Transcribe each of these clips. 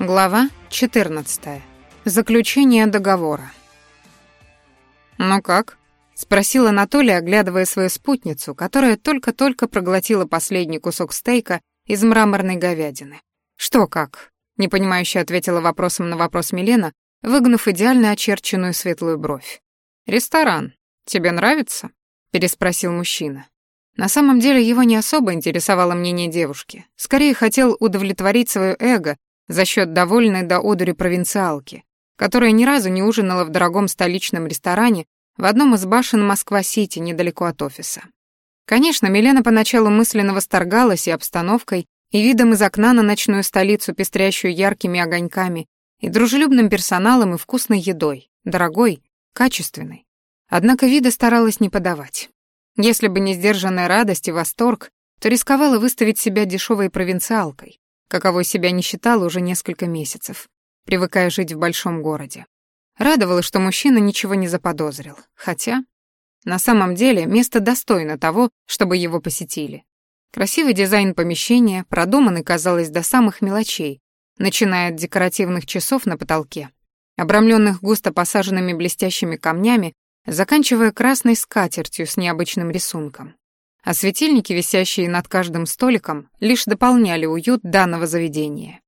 Глава 14. Заключение договора. «Ну как?» — спросил Анатолий, оглядывая свою спутницу, которая только-только проглотила последний кусок стейка из мраморной говядины. «Что как?» — непонимающе ответила вопросом на вопрос Милена, выгнув идеально очерченную светлую бровь. «Ресторан. Тебе нравится?» — переспросил мужчина. На самом деле его не особо интересовало мнение девушки. Скорее хотел удовлетворить свое эго за счет довольной до одури провинциалки, которая ни разу не ужинала в дорогом столичном ресторане в одном из башен Москва-Сити недалеко от офиса. Конечно, Милена поначалу мысленно восторгалась и обстановкой, и видом из окна на ночную столицу, пестрящую яркими огоньками, и дружелюбным персоналом и вкусной едой, дорогой, качественной. Однако вида старалась не подавать. Если бы не сдержанная радость и восторг, то рисковала выставить себя дешевой провинциалкой, каковой себя не считала уже несколько месяцев, привыкая жить в большом городе. Радовало, что мужчина ничего не заподозрил, хотя на самом деле место достойно того, чтобы его посетили. Красивый дизайн помещения, продуманный, казалось, до самых мелочей, начиная от декоративных часов на потолке, обрамленных густо посаженными блестящими камнями, заканчивая красной скатертью с необычным рисунком а светильники, висящие над каждым столиком, лишь дополняли уют данного заведения.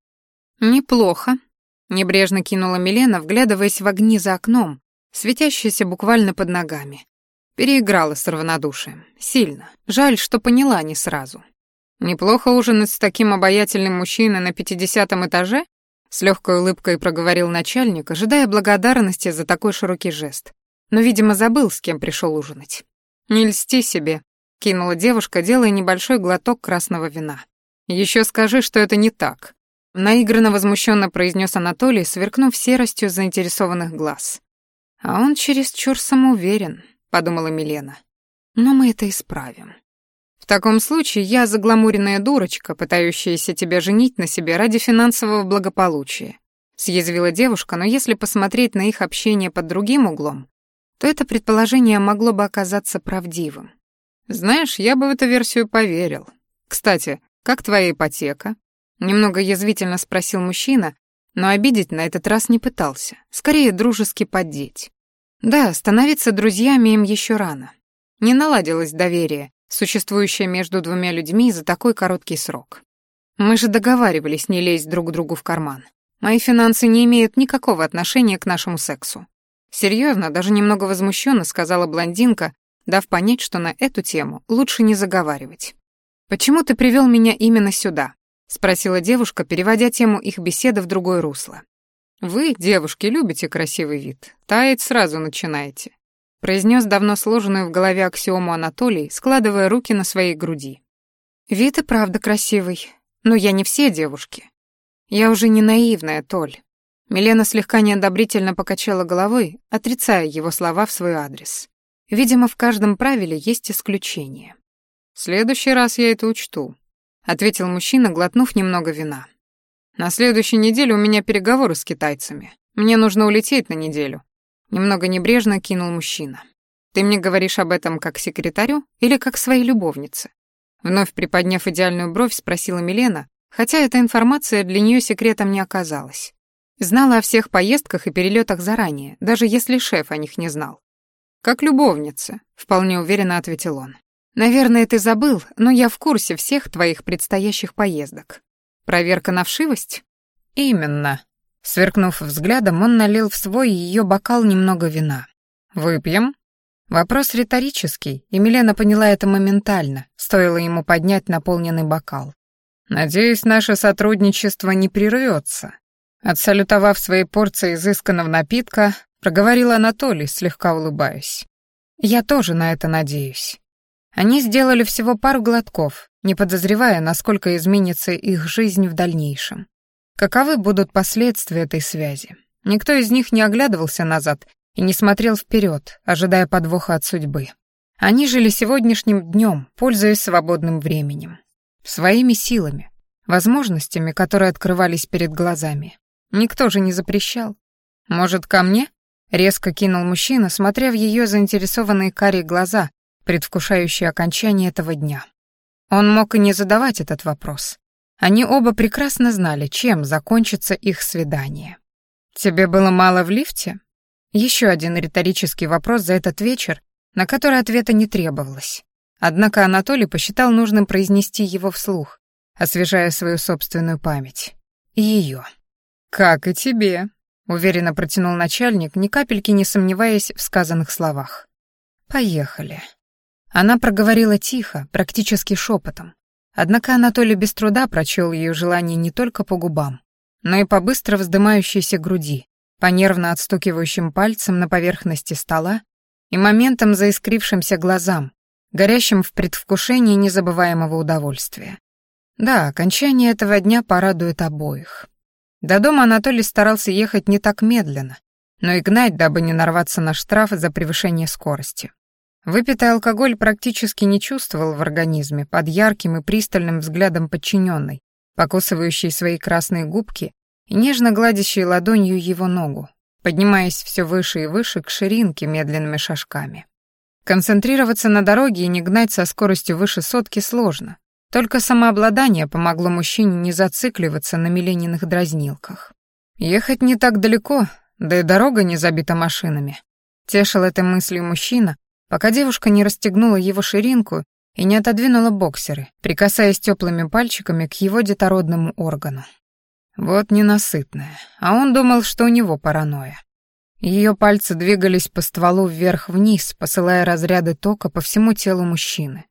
«Неплохо», — небрежно кинула Милена, вглядываясь в огни за окном, светящиеся буквально под ногами. Переиграла с равнодушием. Сильно. Жаль, что поняла не сразу. «Неплохо ужинать с таким обаятельным мужчиной на пятидесятом этаже?» С легкой улыбкой проговорил начальник, ожидая благодарности за такой широкий жест. Но, видимо, забыл, с кем пришел ужинать. «Не льсти себе», кинула девушка, делая небольшой глоток красного вина. Еще скажи, что это не так, наигранно возмущенно произнес Анатолий, сверкнув серостью заинтересованных глаз. А он чересчур самоуверен, подумала Милена. Но мы это исправим. В таком случае я загламуренная дурочка, пытающаяся тебя женить на себе ради финансового благополучия. Съязвила девушка, но если посмотреть на их общение под другим углом, то это предположение могло бы оказаться правдивым. Знаешь, я бы в эту версию поверил. Кстати, как твоя ипотека? Немного язвительно спросил мужчина, но обидеть на этот раз не пытался, скорее дружески поддеть. Да, становиться друзьями им еще рано. Не наладилось доверие, существующее между двумя людьми за такой короткий срок. Мы же договаривались не лезть друг другу в карман. Мои финансы не имеют никакого отношения к нашему сексу. Серьезно, даже немного возмущенно сказала блондинка, дав понять, что на эту тему лучше не заговаривать. «Почему ты привел меня именно сюда?» — спросила девушка, переводя тему их беседы в другое русло. «Вы, девушки, любите красивый вид. Таять сразу начинаете», — произнес давно сложенную в голове аксиому Анатолий, складывая руки на своей груди. «Вид и правда красивый, но я не все девушки. Я уже не наивная, Толь». Милена слегка неодобрительно покачала головой, отрицая его слова в свой адрес. Видимо, в каждом правиле есть исключение. «В следующий раз я это учту», — ответил мужчина, глотнув немного вина. «На следующей неделе у меня переговоры с китайцами. Мне нужно улететь на неделю». Немного небрежно кинул мужчина. «Ты мне говоришь об этом как секретарю или как своей любовнице?» Вновь приподняв идеальную бровь, спросила Милена, хотя эта информация для нее секретом не оказалась. Знала о всех поездках и перелетах заранее, даже если шеф о них не знал. «Как любовница», — вполне уверенно ответил он. «Наверное, ты забыл, но я в курсе всех твоих предстоящих поездок. Проверка на вшивость?» «Именно». Сверкнув взглядом, он налил в свой ее бокал немного вина. «Выпьем?» Вопрос риторический, и Милена поняла это моментально, стоило ему поднять наполненный бокал. «Надеюсь, наше сотрудничество не прервется». Отсалютовав своей порцией изысканного напитка, проговорил Анатолий, слегка улыбаясь. Я тоже на это надеюсь. Они сделали всего пару глотков, не подозревая, насколько изменится их жизнь в дальнейшем. Каковы будут последствия этой связи? Никто из них не оглядывался назад и не смотрел вперед, ожидая подвоха от судьбы. Они жили сегодняшним днем, пользуясь свободным временем, своими силами, возможностями, которые открывались перед глазами. Никто же не запрещал. Может, ко мне? Резко кинул мужчина, смотря в ее заинтересованные карие глаза, предвкушающие окончание этого дня. Он мог и не задавать этот вопрос. Они оба прекрасно знали, чем закончится их свидание. «Тебе было мало в лифте?» Еще один риторический вопрос за этот вечер, на который ответа не требовалось. Однако Анатолий посчитал нужным произнести его вслух, освежая свою собственную память. И ее. «Как и тебе», — уверенно протянул начальник, ни капельки не сомневаясь в сказанных словах. «Поехали». Она проговорила тихо, практически шепотом. Однако Анатолий без труда прочел ее желание не только по губам, но и по быстро вздымающейся груди, по нервно отстукивающим пальцам на поверхности стола и моментом заискрившимся глазам, горящим в предвкушении незабываемого удовольствия. Да, окончание этого дня порадует обоих. До дома Анатолий старался ехать не так медленно, но и гнать, дабы не нарваться на штраф за превышение скорости. Выпитый алкоголь практически не чувствовал в организме под ярким и пристальным взглядом подчиненной, покусывающей свои красные губки и нежно гладящей ладонью его ногу, поднимаясь все выше и выше к ширинке медленными шажками. Концентрироваться на дороге и не гнать со скоростью выше сотки сложно. Только самообладание помогло мужчине не зацикливаться на милениных дразнилках. Ехать не так далеко, да и дорога не забита машинами. Тешил этой мыслью мужчина, пока девушка не расстегнула его ширинку и не отодвинула боксеры, прикасаясь теплыми пальчиками к его детородному органу. Вот ненасытная. А он думал, что у него паранойя. Ее пальцы двигались по стволу вверх-вниз, посылая разряды тока по всему телу мужчины.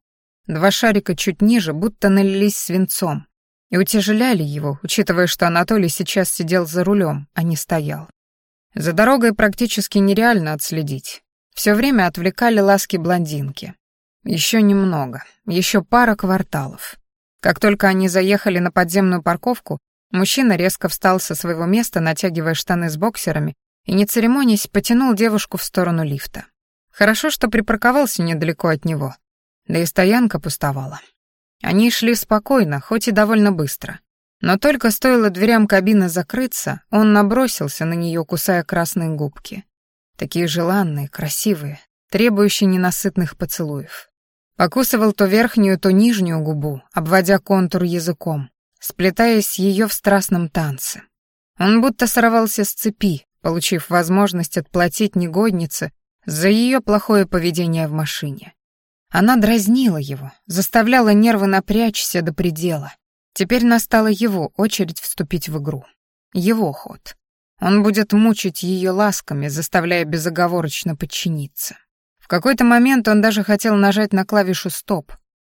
Два шарика чуть ниже будто налились свинцом и утяжеляли его, учитывая, что Анатолий сейчас сидел за рулем, а не стоял. За дорогой практически нереально отследить. Все время отвлекали ласки блондинки. Еще немного, еще пара кварталов. Как только они заехали на подземную парковку, Мужчина резко встал со своего места, натягивая штаны с боксерами, и, не церемонясь, потянул девушку в сторону лифта. Хорошо, что припарковался недалеко от него. Да и стоянка пустовала. Они шли спокойно, хоть и довольно быстро. Но только стоило дверям кабины закрыться, он набросился на нее, кусая красные губки. Такие желанные, красивые, требующие ненасытных поцелуев. Покусывал то верхнюю, то нижнюю губу, обводя контур языком, сплетаясь с ее в страстном танце. Он будто сорвался с цепи, получив возможность отплатить негоднице за ее плохое поведение в машине. Она дразнила его, заставляла нервы напрячься до предела. Теперь настала его очередь вступить в игру. Его ход. Он будет мучить ее ласками, заставляя безоговорочно подчиниться. В какой-то момент он даже хотел нажать на клавишу «стоп»,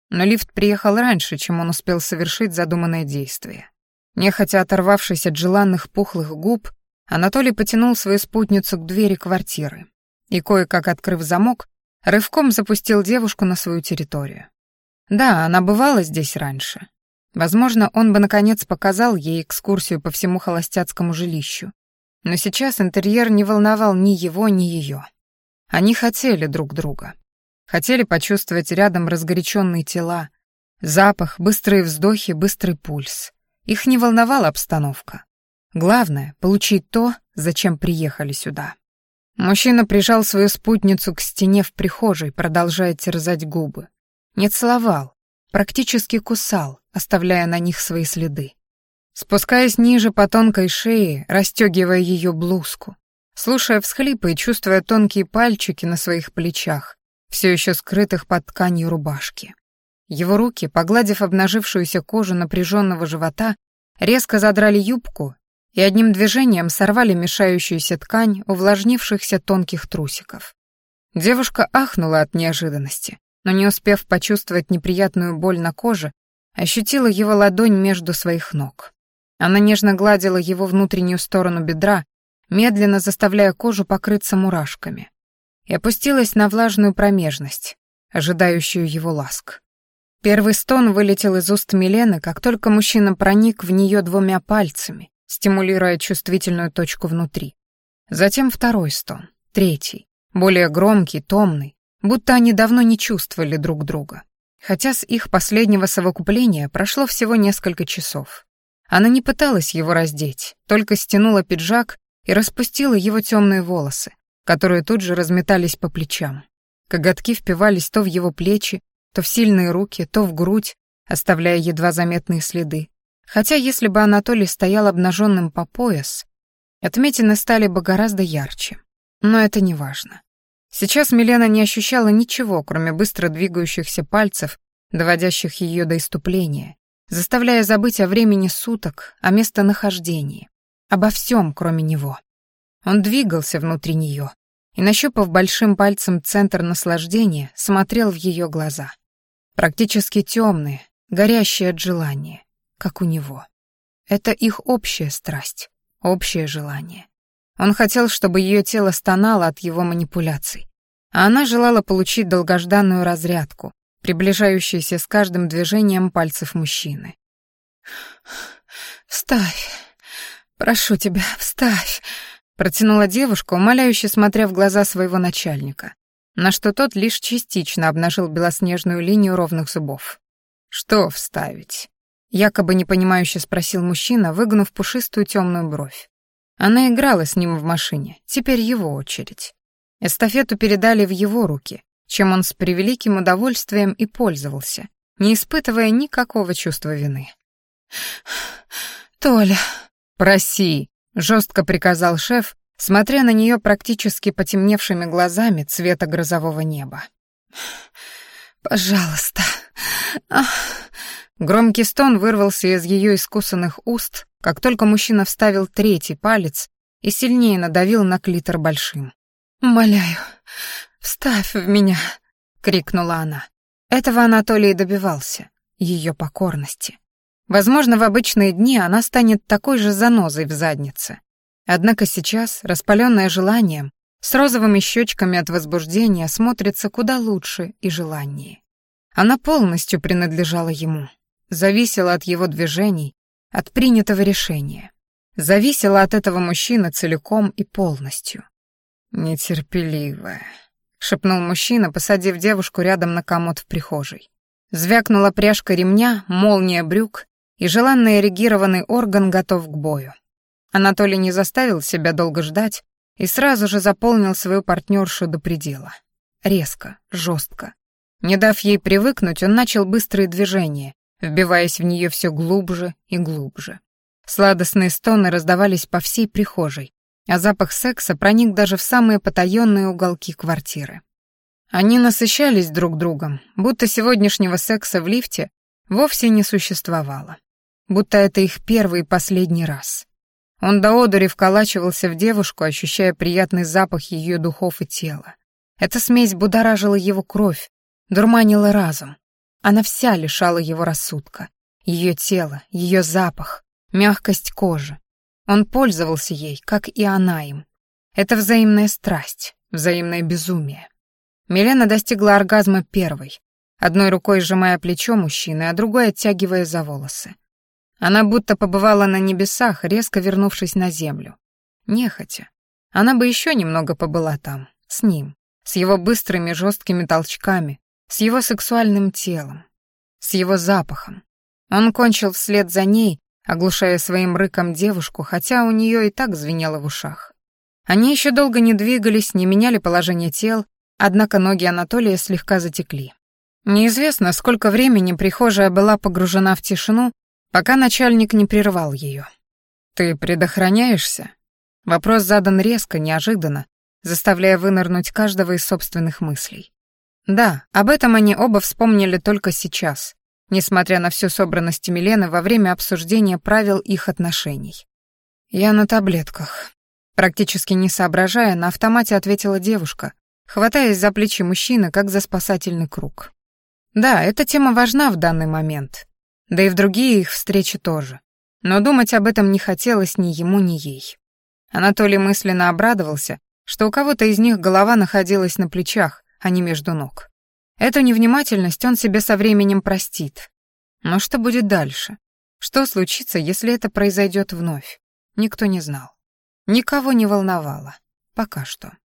но лифт приехал раньше, чем он успел совершить задуманное действие. Нехотя оторвавшись от желанных пухлых губ, Анатолий потянул свою спутницу к двери квартиры и, кое-как открыв замок, рывком запустил девушку на свою территорию. Да, она бывала здесь раньше. Возможно, он бы наконец показал ей экскурсию по всему холостяцкому жилищу. Но сейчас интерьер не волновал ни его, ни ее. Они хотели друг друга. Хотели почувствовать рядом разгоряченные тела, запах, быстрые вздохи, быстрый пульс. Их не волновала обстановка. Главное — получить то, зачем приехали сюда. Мужчина прижал свою спутницу к стене в прихожей, продолжая терзать губы. Не целовал, практически кусал, оставляя на них свои следы. Спускаясь ниже по тонкой шее, расстегивая ее блузку, слушая всхлипы и чувствуя тонкие пальчики на своих плечах, все еще скрытых под тканью рубашки. Его руки, погладив обнажившуюся кожу напряженного живота, резко задрали юбку и одним движением сорвали мешающуюся ткань увлажнившихся тонких трусиков. Девушка ахнула от неожиданности, но не успев почувствовать неприятную боль на коже, ощутила его ладонь между своих ног. Она нежно гладила его внутреннюю сторону бедра, медленно заставляя кожу покрыться мурашками и опустилась на влажную промежность, ожидающую его ласк. Первый стон вылетел из уст Милены, как только мужчина проник в нее двумя пальцами, стимулируя чувствительную точку внутри. Затем второй стон, третий, более громкий, томный, будто они давно не чувствовали друг друга. Хотя с их последнего совокупления прошло всего несколько часов. Она не пыталась его раздеть, только стянула пиджак и распустила его темные волосы, которые тут же разметались по плечам. Коготки впивались то в его плечи, то в сильные руки, то в грудь, оставляя едва заметные следы. Хотя если бы Анатолий стоял обнаженным по пояс, отметины стали бы гораздо ярче. Но это не важно. Сейчас Милена не ощущала ничего, кроме быстро двигающихся пальцев, доводящих ее до иступления, заставляя забыть о времени суток, о местонахождении, обо всем, кроме него. Он двигался внутри нее и, нащупав большим пальцем центр наслаждения, смотрел в ее глаза. Практически темные, горящие от желания, как у него. Это их общая страсть, общее желание. Он хотел, чтобы ее тело стонало от его манипуляций, а она желала получить долгожданную разрядку, приближающуюся с каждым движением пальцев мужчины. «Вставь! Прошу тебя, вставь!» Протянула девушка, умоляюще смотря в глаза своего начальника, на что тот лишь частично обнажил белоснежную линию ровных зубов. «Что вставить?» Якобы непонимающе спросил мужчина, выгнув пушистую темную бровь. Она играла с ним в машине, теперь его очередь. Эстафету передали в его руки, чем он с превеликим удовольствием и пользовался, не испытывая никакого чувства вины. «Толя...» «Проси», — жестко приказал шеф, смотря на нее практически потемневшими глазами цвета грозового неба. «Пожалуйста...» Ах. Громкий стон вырвался из ее искусанных уст, как только мужчина вставил третий палец и сильнее надавил на клитор большим. «Умоляю, вставь в меня!» — крикнула она. Этого Анатолий добивался, ее покорности. Возможно, в обычные дни она станет такой же занозой в заднице. Однако сейчас, распаленная желанием, с розовыми щечками от возбуждения, смотрится куда лучше и желаннее. Она полностью принадлежала ему зависела от его движений, от принятого решения. Зависела от этого мужчины целиком и полностью. «Нетерпеливая», — шепнул мужчина, посадив девушку рядом на комод в прихожей. Звякнула пряжка ремня, молния брюк, и желанный эрегированный орган готов к бою. Анатолий не заставил себя долго ждать и сразу же заполнил свою партнершу до предела. Резко, жестко. Не дав ей привыкнуть, он начал быстрые движения, вбиваясь в нее все глубже и глубже. Сладостные стоны раздавались по всей прихожей, а запах секса проник даже в самые потаенные уголки квартиры. Они насыщались друг другом, будто сегодняшнего секса в лифте вовсе не существовало. Будто это их первый и последний раз. Он до одури вколачивался в девушку, ощущая приятный запах ее духов и тела. Эта смесь будоражила его кровь, дурманила разум, она вся лишала его рассудка. Ее тело, ее запах, мягкость кожи. Он пользовался ей, как и она им. Это взаимная страсть, взаимное безумие. Милена достигла оргазма первой, одной рукой сжимая плечо мужчины, а другой оттягивая за волосы. Она будто побывала на небесах, резко вернувшись на землю. Нехотя. Она бы еще немного побыла там, с ним, с его быстрыми жесткими толчками, с его сексуальным телом, с его запахом. Он кончил вслед за ней, оглушая своим рыком девушку, хотя у нее и так звенело в ушах. Они еще долго не двигались, не меняли положение тел, однако ноги Анатолия слегка затекли. Неизвестно, сколько времени прихожая была погружена в тишину, пока начальник не прервал ее. «Ты предохраняешься?» Вопрос задан резко, неожиданно, заставляя вынырнуть каждого из собственных мыслей. Да, об этом они оба вспомнили только сейчас, несмотря на всю собранность Милены во время обсуждения правил их отношений. «Я на таблетках», — практически не соображая, на автомате ответила девушка, хватаясь за плечи мужчины, как за спасательный круг. Да, эта тема важна в данный момент, да и в другие их встречи тоже. Но думать об этом не хотелось ни ему, ни ей. Анатолий мысленно обрадовался, что у кого-то из них голова находилась на плечах, а не между ног. Эту невнимательность он себе со временем простит. Но что будет дальше? Что случится, если это произойдет вновь? Никто не знал. Никого не волновало. Пока что.